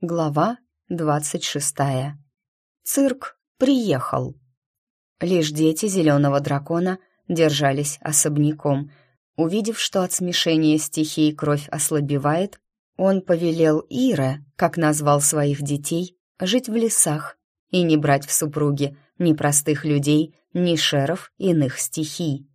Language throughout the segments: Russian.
Глава двадцать шестая. Цирк приехал. Лишь дети зеленого дракона держались особняком. Увидев, что от смешения стихий кровь ослабевает, он повелел Ире, как назвал своих детей, жить в лесах и не брать в супруги ни простых людей, ни шеров иных стихий.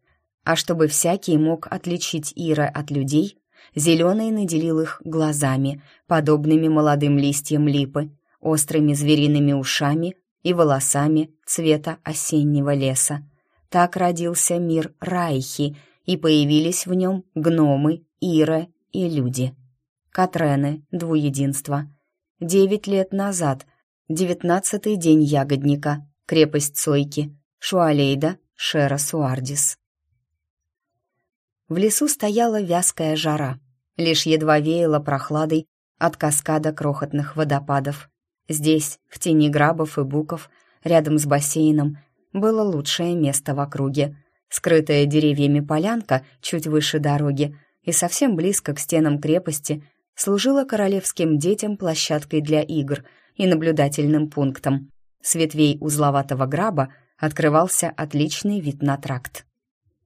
А чтобы всякий мог отличить Ира от людей, Зеленый наделил их глазами, подобными молодым листьям липы, острыми звериными ушами и волосами цвета осеннего леса. Так родился мир Райхи, и появились в нем гномы, Ира и люди. Катрены, двуединство. Девять лет назад, девятнадцатый день ягодника, крепость Цойки, Шуалейда, Шера Суардис. В лесу стояла вязкая жара, лишь едва веяло прохладой от каскада крохотных водопадов. Здесь, в тени грабов и буков, рядом с бассейном, было лучшее место в округе. Скрытая деревьями полянка чуть выше дороги и совсем близко к стенам крепости служила королевским детям площадкой для игр и наблюдательным пунктом. С ветвей узловатого граба открывался отличный вид на тракт.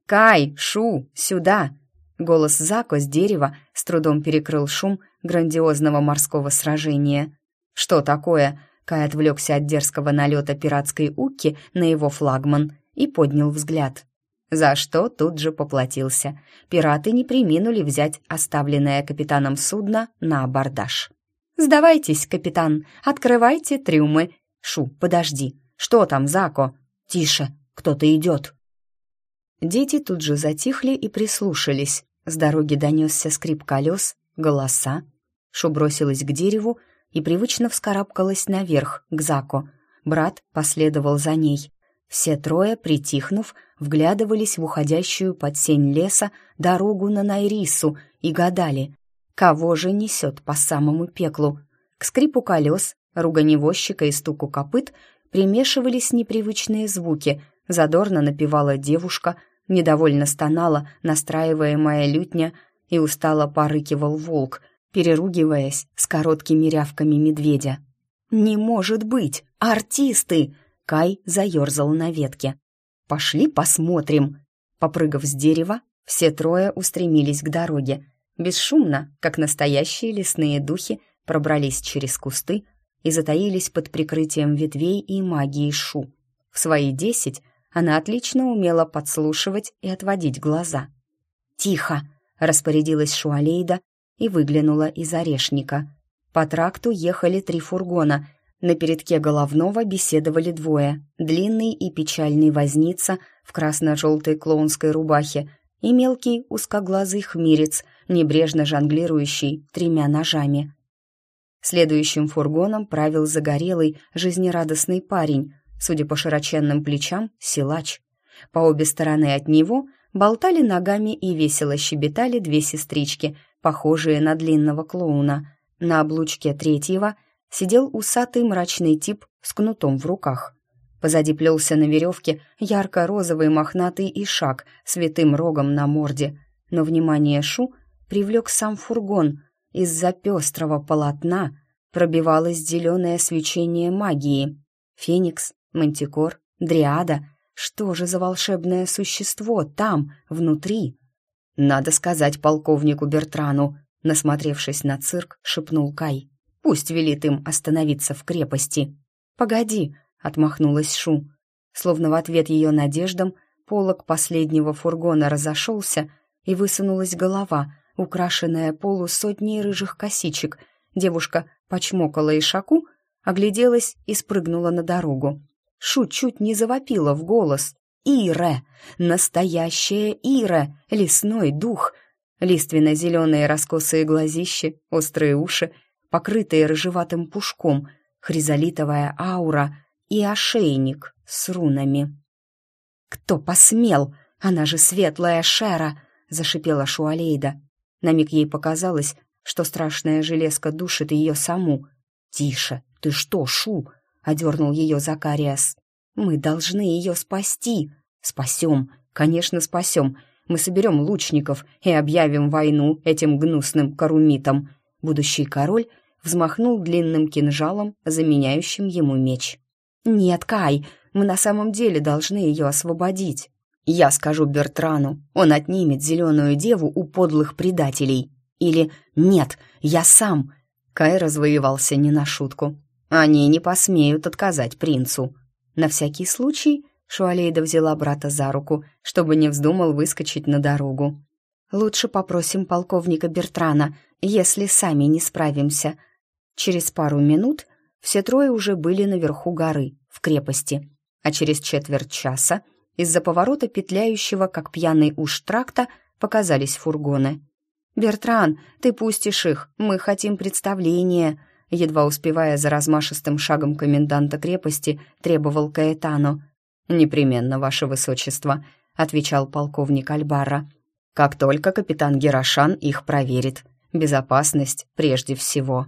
«Кай, Шу, сюда!» Голос Зако с дерева с трудом перекрыл шум грандиозного морского сражения. «Что такое?» Кай отвлекся от дерзкого налета пиратской уки на его флагман и поднял взгляд. За что тут же поплатился. Пираты не приминули взять оставленное капитаном судно на абордаж. «Сдавайтесь, капитан, открывайте трюмы!» «Шу, подожди! Что там, Зако?» «Тише, кто-то идет!» Дети тут же затихли и прислушались. С дороги донесся скрип колес, голоса. Шу бросилась к дереву и привычно вскарабкалась наверх, к Зако. Брат последовал за ней. Все трое, притихнув, вглядывались в уходящую под сень леса дорогу на Найрису и гадали, кого же несет по самому пеклу. К скрипу колес, ругани возчика и стуку копыт примешивались непривычные звуки. Задорно напевала девушка, недовольно стонала настраиваемая лютня и устало порыкивал волк, переругиваясь с короткими рявками медведя. «Не может быть! Артисты!» Кай заерзал на ветке. «Пошли посмотрим!» Попрыгав с дерева, все трое устремились к дороге. Бесшумно, как настоящие лесные духи, пробрались через кусты и затаились под прикрытием ветвей и магии Шу. В свои десять она отлично умела подслушивать и отводить глаза. «Тихо!» — распорядилась Шуалейда и выглянула из орешника. По тракту ехали три фургона. На передке головного беседовали двое. Длинный и печальный возница в красно-желтой клоунской рубахе и мелкий узкоглазый хмирец, небрежно жонглирующий тремя ножами. Следующим фургоном правил загорелый, жизнерадостный парень, судя по широченным плечам, силач. По обе стороны от него болтали ногами и весело щебетали две сестрички, похожие на длинного клоуна. На облучке третьего сидел усатый мрачный тип с кнутом в руках. Позади плелся на веревке ярко-розовый мохнатый ишак с витым рогом на морде. Но внимание Шу привлек сам фургон. Из-за пестрого полотна пробивалось зеленое свечение магии. Феникс, мантикор, дриада. Что же за волшебное существо там, внутри? Надо сказать полковнику Бертрану, насмотревшись на цирк, шепнул Кай. Пусть велит им остановиться в крепости. Погоди, отмахнулась Шу. Словно в ответ ее надеждам, полог последнего фургона разошелся, и высунулась голова, украшенная полусотней рыжих косичек. Девушка почмокала ишаку, огляделась и спрыгнула на дорогу. Шу чуть не завопила в голос. «Ире! Настоящая Ире! Лесной дух!» Лиственно-зеленые раскосые глазищи, острые уши, покрытые рыжеватым пушком, хризолитовая аура и ошейник с рунами. «Кто посмел? Она же светлая Шера!» — зашипела Шуалейда. На миг ей показалось, что страшная железка душит ее саму. «Тише! Ты что, Шу? Одернул ее Закариас. «Мы должны ее спасти!» «Спасем! Конечно, спасем! Мы соберем лучников и объявим войну этим гнусным карумитам!» Будущий король взмахнул длинным кинжалом, заменяющим ему меч. «Нет, Кай, мы на самом деле должны ее освободить. Я скажу Бертрану, он отнимет зеленую деву у подлых предателей. Или «Нет, я сам». Кай развоевался не на шутку. Они не посмеют отказать принцу. На всякий случай Шуалейда взяла брата за руку, чтобы не вздумал выскочить на дорогу. «Лучше попросим полковника Бертрана, если сами не справимся». Через пару минут все трое уже были наверху горы, в крепости, а через четверть часа из-за поворота петляющего, как пьяный уж тракта, показались фургоны. «Бертран, ты пустишь их, мы хотим представления», едва успевая за размашистым шагом коменданта крепости, требовал Каэтану. «Непременно, ваше высочество», — отвечал полковник Альбара. «Как только капитан Герашан их проверит. Безопасность прежде всего».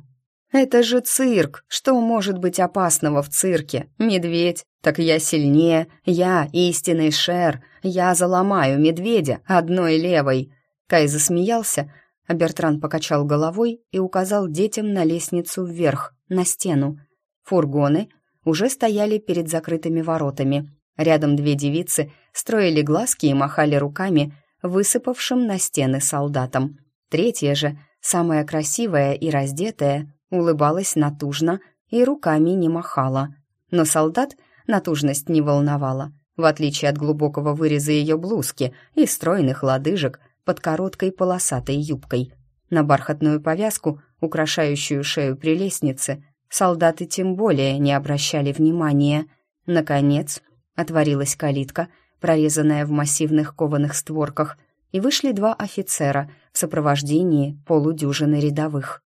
«Это же цирк! Что может быть опасного в цирке? Медведь? Так я сильнее, я истинный шер, я заломаю медведя одной левой!» Кай засмеялся, а Бертран покачал головой и указал детям на лестницу вверх, на стену. Фургоны уже стояли перед закрытыми воротами. Рядом две девицы строили глазки и махали руками, высыпавшим на стены солдатам. Третья же, самая красивая и раздетая, улыбалась натужно и руками не махала. Но солдат натужность не волновала, в отличие от глубокого выреза ее блузки и стройных лодыжек под короткой полосатой юбкой. На бархатную повязку, украшающую шею при лестнице, солдаты тем более не обращали внимания. Наконец, отворилась калитка, прорезанная в массивных кованых створках, и вышли два офицера в сопровождении полудюжины рядовых.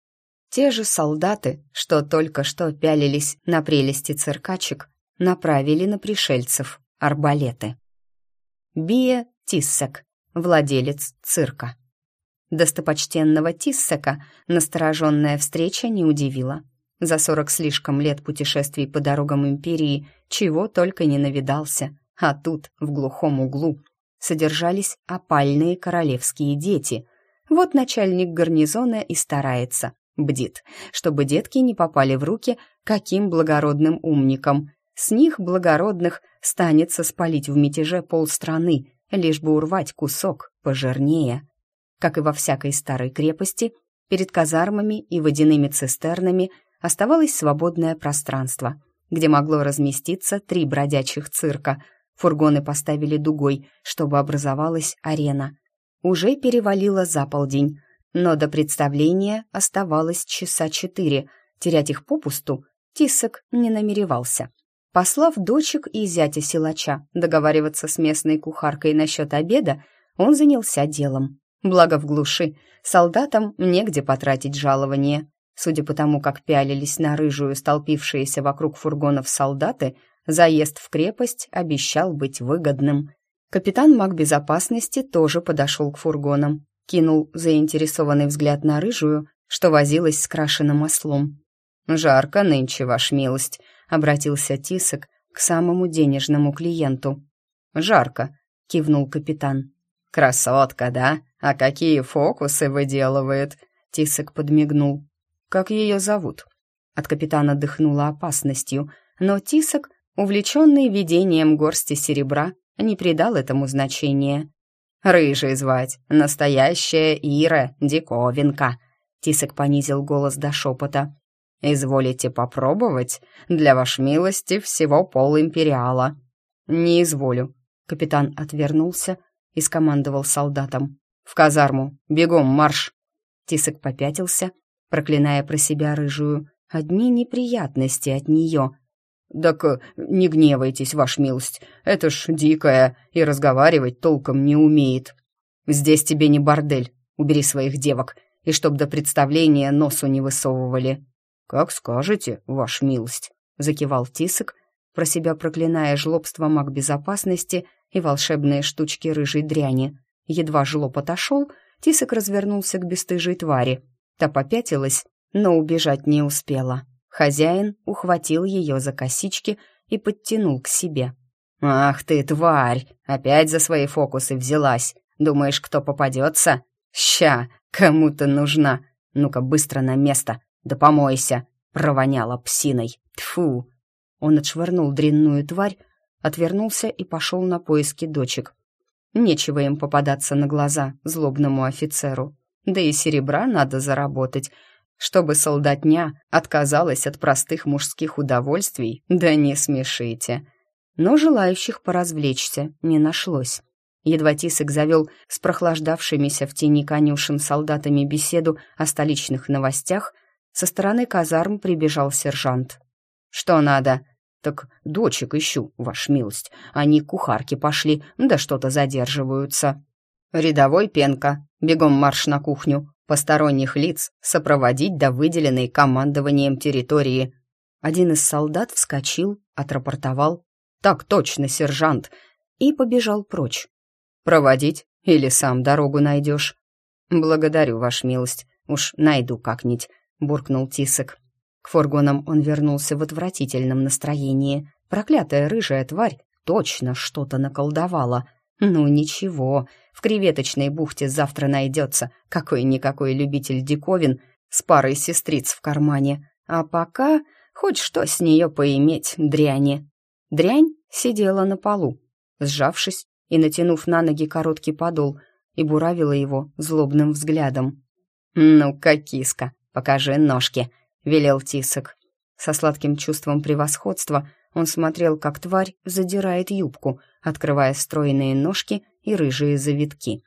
Те же солдаты, что только что пялились на прелести циркачек, направили на пришельцев арбалеты. Бия Тиссек, владелец цирка. Достопочтенного Тиссека настороженная встреча не удивила. За сорок слишком лет путешествий по дорогам империи чего только не навидался, а тут, в глухом углу, содержались опальные королевские дети. Вот начальник гарнизона и старается, бдит, чтобы детки не попали в руки каким благородным умникам. С них, благородных, станется спалить в мятеже полстраны, лишь бы урвать кусок пожирнее. Как и во всякой старой крепости, перед казармами и водяными цистернами оставалось свободное пространство, где могло разместиться три бродячих цирка. Фургоны поставили дугой, чтобы образовалась арена. Уже перевалило за полдень, но до представления оставалось часа четыре. Терять их попусту Тисок не намеревался. Послав дочек и зятя силача договариваться с местной кухаркой насчет обеда, он занялся делом. Благо в глуши, солдатам негде потратить жалование. Судя по тому, как пялились на рыжую столпившиеся вокруг фургонов солдаты, заезд в крепость обещал быть выгодным. Капитан маг безопасности тоже подошел к фургонам кинул заинтересованный взгляд на рыжую, что возилась с крашеным ослом. «Жарко нынче, ваш милость», — обратился Тисок к самому денежному клиенту. «Жарко», — кивнул капитан. «Красотка, да? А какие фокусы выделывает?» Тисок подмигнул. «Как ее зовут?» От капитана дыхнуло опасностью, но Тисок, увлеченный видением горсти серебра, не придал этому значения. Рыжий звать, настоящая Ира, диковинка!» Тисок понизил голос до шепота. «Изволите попробовать? Для ваш милости всего пол империала». «Не изволю». Капитан отвернулся и скомандовал солдатам. «В казарму! Бегом, марш!» Тисок попятился, проклиная про себя рыжую. Одни неприятности от нее. «Так э, не гневайтесь, ваш милость, это ж дикая и разговаривать толком не умеет. Здесь тебе не бордель, убери своих девок, и чтоб до представления носу не высовывали». «Как скажете, ваш милость», — закивал Тисок, про себя проклиная жлобство маг безопасности и волшебные штучки рыжей дряни. Едва жлоб отошел, Тисок развернулся к бесстыжей твари. Та попятилась, но убежать не успела. Хозяин ухватил ее за косички и подтянул к себе. «Ах ты, тварь! Опять за свои фокусы взялась! Думаешь, кто попадется? Ща, кому-то нужна! Ну-ка, быстро на место! Да помойся!» — провоняла псиной. Тфу! Он отшвырнул дрянную тварь, отвернулся и пошел на поиски дочек. Нечего им попадаться на глаза злобному офицеру. Да и серебра надо заработать, чтобы солдатня отказалась от простых мужских удовольствий, да не смешите. Но желающих поразвлечься не нашлось. Едва Тисик завел с прохлаждавшимися в тени конюшен солдатами беседу о столичных новостях, со стороны казарм прибежал сержант. «Что надо?» «Так дочек ищу, ваш милость. Они к кухарке пошли, да что-то задерживаются». «Рядовой Пенка, бегом марш на кухню. Посторонних лиц сопроводить до выделенной командованием территории». Один из солдат вскочил, отрапортовал. «Так точно, сержант!» и побежал прочь. «Проводить или сам дорогу найдешь?» «Благодарю, ваш милость, уж найду как-нибудь», — буркнул Тисок. К фургонам он вернулся в отвратительном настроении. Проклятая рыжая тварь точно что-то наколдовала. Ну ничего, в креветочной бухте завтра найдется какой-никакой любитель диковин с парой сестриц в кармане. А пока хоть что с нее поиметь, дряни. Дрянь сидела на полу, сжавшись и натянув на ноги короткий подол, и буравила его злобным взглядом. «Ну-ка, киска, покажи ножки», — велел Тисок. Со сладким чувством превосходства он смотрел, как тварь задирает юбку, открывая стройные ножки и рыжие завитки.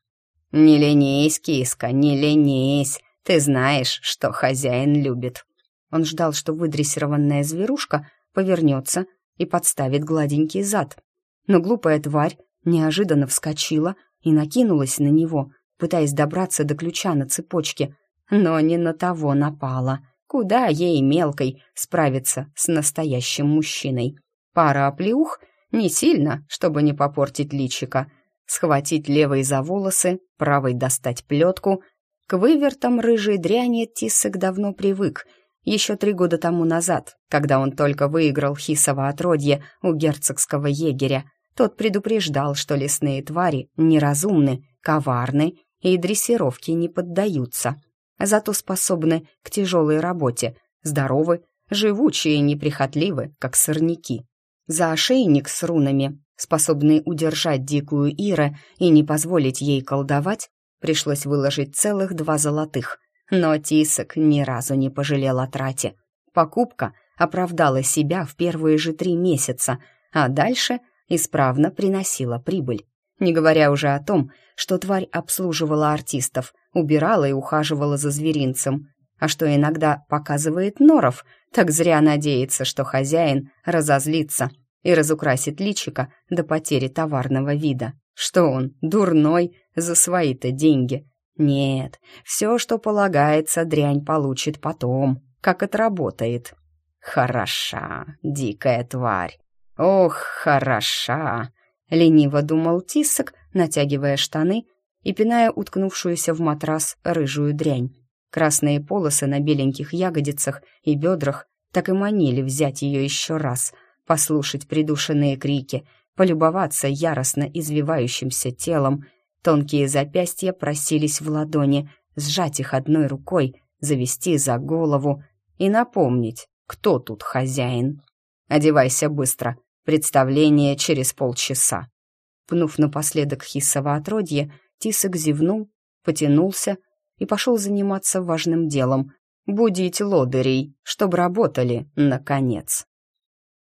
«Не ленись, киска, не ленись, ты знаешь, что хозяин любит». Он ждал, что выдрессированная зверушка повернется и подставит гладенький зад. Но глупая тварь неожиданно вскочила и накинулась на него, пытаясь добраться до ключа на цепочке, но не на того напала. Куда ей мелкой справиться с настоящим мужчиной? Пара оплеух не сильно, чтобы не попортить личика. Схватить левой за волосы, правой достать плетку. К вывертам рыжей дряни Тиссек давно привык. Еще три года тому назад, когда он только выиграл хисово отродье у герцогского егеря, тот предупреждал, что лесные твари неразумны, коварны и дрессировке не поддаются, зато способны к тяжелой работе, здоровы, живучие и неприхотливы, как сорняки. За ошейник с рунами, способный удержать дикую Ира и не позволить ей колдовать, пришлось выложить целых два золотых, но Тисок ни разу не пожалел о трате. Покупка оправдала себя в первые же три месяца, а дальше — исправно приносила прибыль. Не говоря уже о том, что тварь обслуживала артистов, убирала и ухаживала за зверинцем, а что иногда показывает норов, так зря надеется, что хозяин разозлится и разукрасит личика до потери товарного вида. Что он, дурной, за свои-то деньги? Нет, все, что полагается, дрянь получит потом, как отработает. Хороша, дикая тварь. «Ох, хороша!» — лениво думал Тисок, натягивая штаны и пиная уткнувшуюся в матрас рыжую дрянь. Красные полосы на беленьких ягодицах и бедрах так и манили взять ее еще раз, послушать придушенные крики, полюбоваться яростно извивающимся телом. Тонкие запястья просились в ладони, сжать их одной рукой, завести за голову и напомнить, кто тут хозяин. «Одевайся быстро», Представление через полчаса. Пнув напоследок хиссово отродье, Тисок зевнул, потянулся и пошел заниматься важным делом — будить лодырей, чтобы работали, наконец.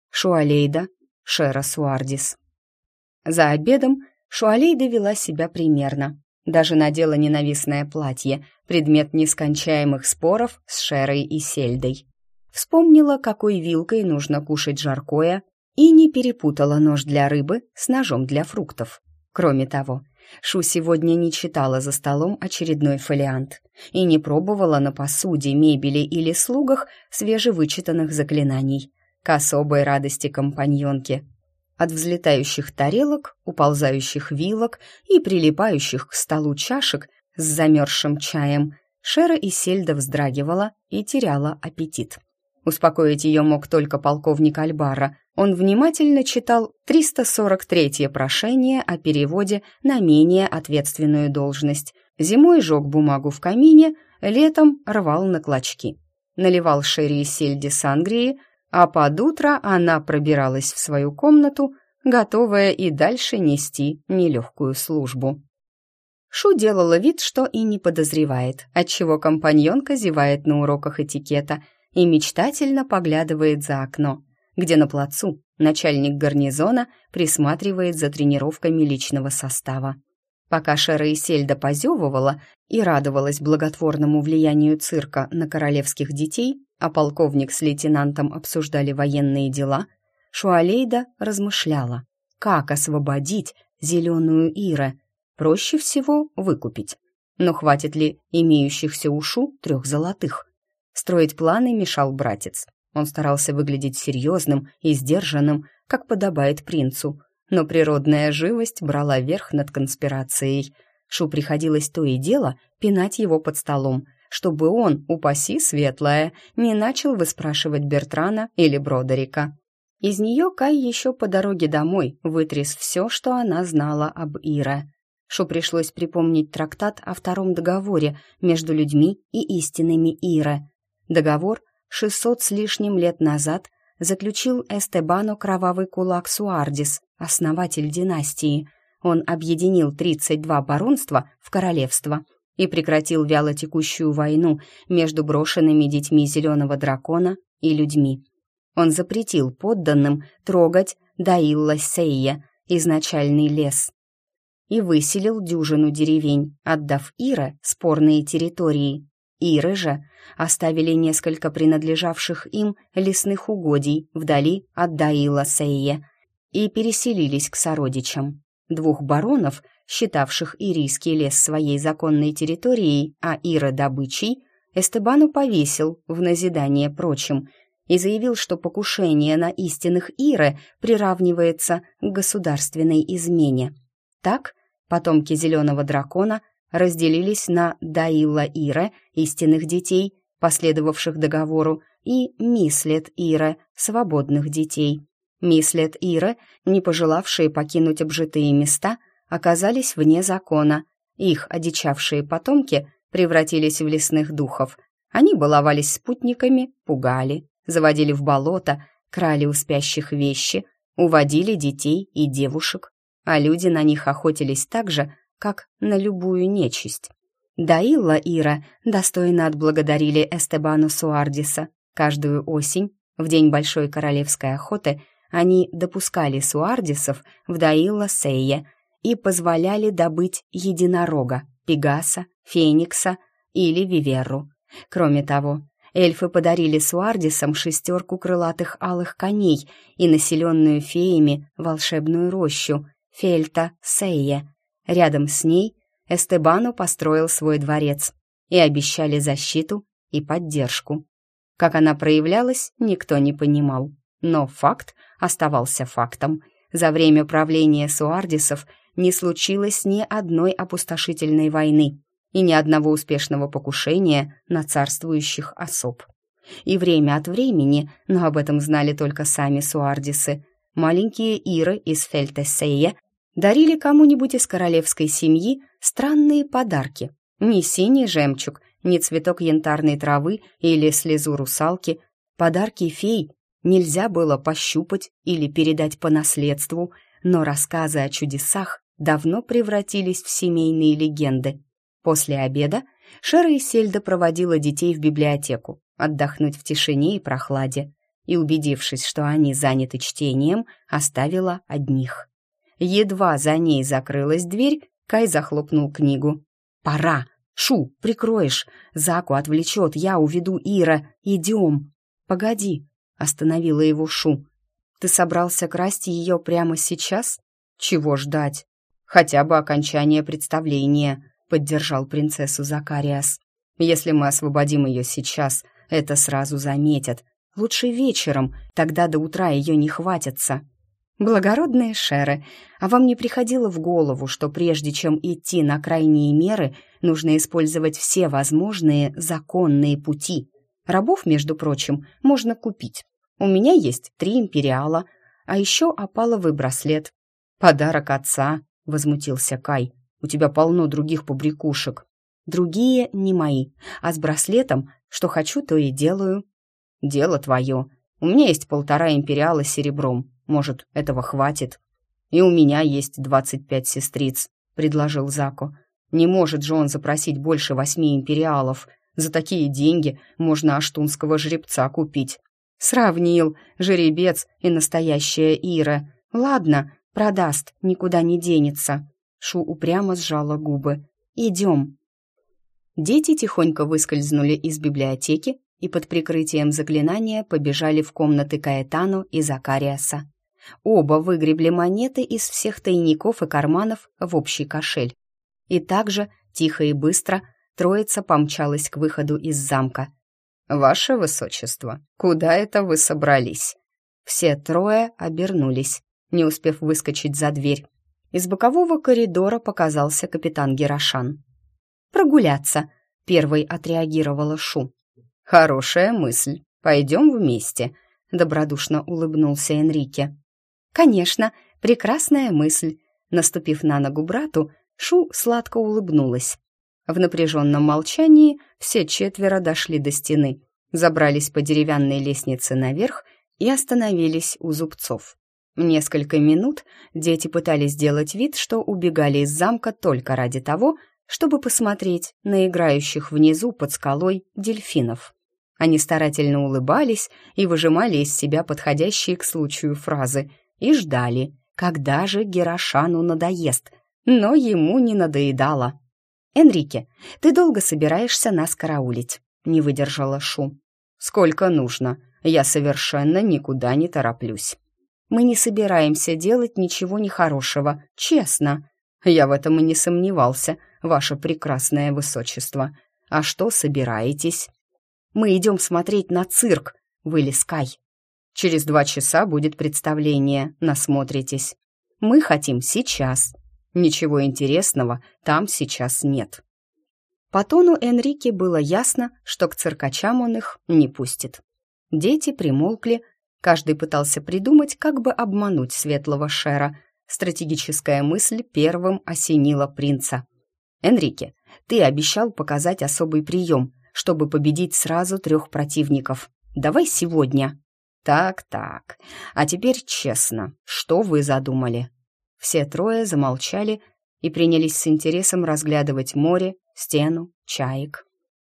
Шуалейда, Шера Суардис. За обедом Шуалейда вела себя примерно. Даже надела ненавистное платье, предмет нескончаемых споров с Шерой и Сельдой. Вспомнила, какой вилкой нужно кушать жаркое, и не перепутала нож для рыбы с ножом для фруктов. Кроме того, Шу сегодня не читала за столом очередной фолиант и не пробовала на посуде, мебели или слугах свежевычитанных заклинаний, к особой радости компаньонки. От взлетающих тарелок, уползающих вилок и прилипающих к столу чашек с замерзшим чаем Шера и Сельда вздрагивала и теряла аппетит. Успокоить ее мог только полковник Альбара. Он внимательно читал 343-е прошение о переводе на менее ответственную должность. Зимой жег бумагу в камине, летом рвал на клочки. наливал Шерри сельди сангрии, а под утро она пробиралась в свою комнату, готовая и дальше нести нелегкую службу. Шу делала вид, что и не подозревает, отчего компаньонка зевает на уроках этикета и мечтательно поглядывает за окно, где на плацу начальник гарнизона присматривает за тренировками личного состава. Пока Шера Исельда позевывала и радовалась благотворному влиянию цирка на королевских детей, а полковник с лейтенантом обсуждали военные дела, Шуалейда размышляла, как освободить зеленую Ире. Проще всего выкупить. Но хватит ли имеющихся ушу трех золотых? Строить планы мешал братец. Он старался выглядеть серьезным и сдержанным, как подобает принцу, но природная живость брала верх над конспирацией. Шу приходилось то и дело пинать его под столом, чтобы он, упаси светлое, не начал выспрашивать Бертрана или Бродерика. Из нее Кай еще по дороге домой вытряс все, что она знала об Ире. Шу пришлось припомнить трактат о втором договоре между людьми и истинными Ире. Договор 600 с лишним лет назад заключил Эстебано Кровавый Кулак Суардис, основатель династии. Он объединил 32 баронства в королевство и прекратил вялотекущую войну между брошенными детьми Зеленого Дракона и людьми. Он запретил подданным трогать Даилла Сейя, изначальный лес, и выселил дюжину деревень, отдав Ира спорные территории. Иры же оставили несколько принадлежавших им лесных угодий вдали от Даила Сейя и переселились к сородичам. Двух баронов, считавших Ирийский лес своей законной территорией, а Ира добычей, Эстебану повесил в назидание прочим и заявил, что покушение на истинных Иры приравнивается к государственной измене. Так потомки Зеленого Дракона разделились на Даила Ира, истинных детей, последовавших договору, и Мислет Ира, свободных детей. Мислет Ира, не пожелавшие покинуть обжитые места, оказались вне закона. Их одичавшие потомки превратились в лесных духов. Они баловались спутниками, пугали, заводили в болото, крали у спящих вещи, уводили детей и девушек, а люди на них охотились так же, как на любую нечисть. Даилла Ира достойно отблагодарили Эстебану Суардиса. Каждую осень, в день Большой Королевской охоты, они допускали суардисов в Даилла Сейе и позволяли добыть единорога, пегаса, феникса или виверру. Кроме того, эльфы подарили суардисам шестерку крылатых алых коней и населенную феями волшебную рощу Фельта Сейе, Рядом с ней Эстебану построил свой дворец и обещали защиту и поддержку. Как она проявлялась, никто не понимал. Но факт оставался фактом. За время правления суардисов не случилось ни одной опустошительной войны и ни одного успешного покушения на царствующих особ. И время от времени, но об этом знали только сами суардисы, маленькие Иры из Фельтесея дарили кому-нибудь из королевской семьи странные подарки. Ни синий жемчуг, ни цветок янтарной травы или слезу русалки. Подарки фей нельзя было пощупать или передать по наследству, но рассказы о чудесах давно превратились в семейные легенды. После обеда Шера Сельда проводила детей в библиотеку, отдохнуть в тишине и прохладе, и, убедившись, что они заняты чтением, оставила одних. Едва за ней закрылась дверь, Кай захлопнул книгу. «Пора! Шу, прикроешь! Заку отвлечет, я уведу Ира. Идем!» «Погоди!» — остановила его Шу. «Ты собрался красть ее прямо сейчас? Чего ждать? Хотя бы окончание представления», — поддержал принцессу Закариас. «Если мы освободим ее сейчас, это сразу заметят. Лучше вечером, тогда до утра ее не хватится». «Благородные шеры, а вам не приходило в голову, что прежде чем идти на крайние меры, нужно использовать все возможные законные пути? Рабов, между прочим, можно купить. У меня есть три империала, а еще опаловый браслет. Подарок отца», — возмутился Кай. «У тебя полно других побрякушек». «Другие не мои, а с браслетом Что хочу, то и делаю». «Дело твое. У меня есть полтора империала серебром. Может, этого хватит?» «И у меня есть двадцать пять сестриц», — предложил Зако. «Не может же он запросить больше восьми империалов. За такие деньги можно аштунского жеребца купить». «Сравнил. Жеребец и настоящая Ира. Ладно, продаст, никуда не денется». Шу упрямо сжала губы. «Идем». Дети тихонько выскользнули из библиотеки и под прикрытием заклинания побежали в комнаты Каэтану и Закариаса. Оба выгребли монеты из всех тайников и карманов в общий кошель. И также, тихо и быстро, троица помчалась к выходу из замка. «Ваше высочество, куда это вы собрались?» Все трое обернулись, не успев выскочить за дверь. Из бокового коридора показался капитан Герошан. «Прогуляться», — первой отреагировала Шу. «Хорошая мысль. Пойдем вместе», — добродушно улыбнулся Энрике. «Конечно, прекрасная мысль». Наступив на ногу брату, Шу сладко улыбнулась. В напряженном молчании все четверо дошли до стены, забрались по деревянной лестнице наверх и остановились у зубцов. Несколько минут дети пытались сделать вид, что убегали из замка только ради того, чтобы посмотреть на играющих внизу под скалой дельфинов. Они старательно улыбались и выжимали из себя подходящие к случаю фразы и ждали, когда же Герошану надоест, но ему не надоедало. «Энрике, ты долго собираешься нас караулить?» — не выдержала Шу. «Сколько нужно. Я совершенно никуда не тороплюсь». «Мы не собираемся делать ничего нехорошего, честно». «Я в этом и не сомневался», ваше прекрасное высочество. А что собираетесь?» «Мы идем смотреть на цирк», — вылез Кай. «Через два часа будет представление, насмотритесь. Мы хотим сейчас. Ничего интересного там сейчас нет». По тону Энрике было ясно, что к циркачам он их не пустит. Дети примолкли, каждый пытался придумать, как бы обмануть светлого Шера. Стратегическая мысль первым осенила принца. «Энрике, ты обещал показать особый прием, чтобы победить сразу трех противников. Давай сегодня». «Так-так, а теперь честно, что вы задумали?» Все трое замолчали и принялись с интересом разглядывать море, стену, чаек.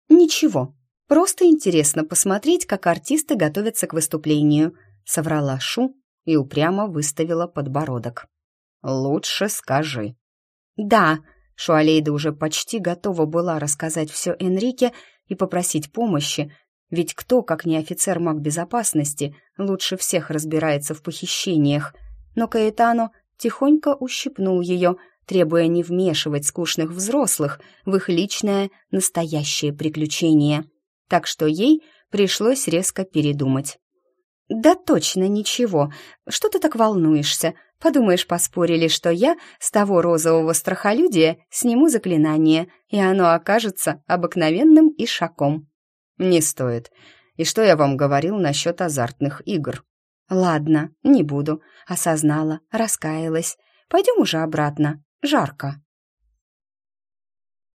«Ничего, просто интересно посмотреть, как артисты готовятся к выступлению», соврала Шу и упрямо выставила подбородок. «Лучше скажи». «Да», Шуалейда уже почти готова была рассказать все Энрике и попросить помощи, ведь кто, как не офицер маг безопасности, лучше всех разбирается в похищениях. Но Каэтано тихонько ущипнул ее, требуя не вмешивать скучных взрослых в их личное настоящее приключение. Так что ей пришлось резко передумать. «Да точно ничего. Что ты так волнуешься? Подумаешь, поспорили, что я с того розового страхолюдия сниму заклинание, и оно окажется обыкновенным ишаком». «Не стоит. И что я вам говорил насчет азартных игр?» «Ладно, не буду. Осознала, раскаялась. Пойдем уже обратно. Жарко».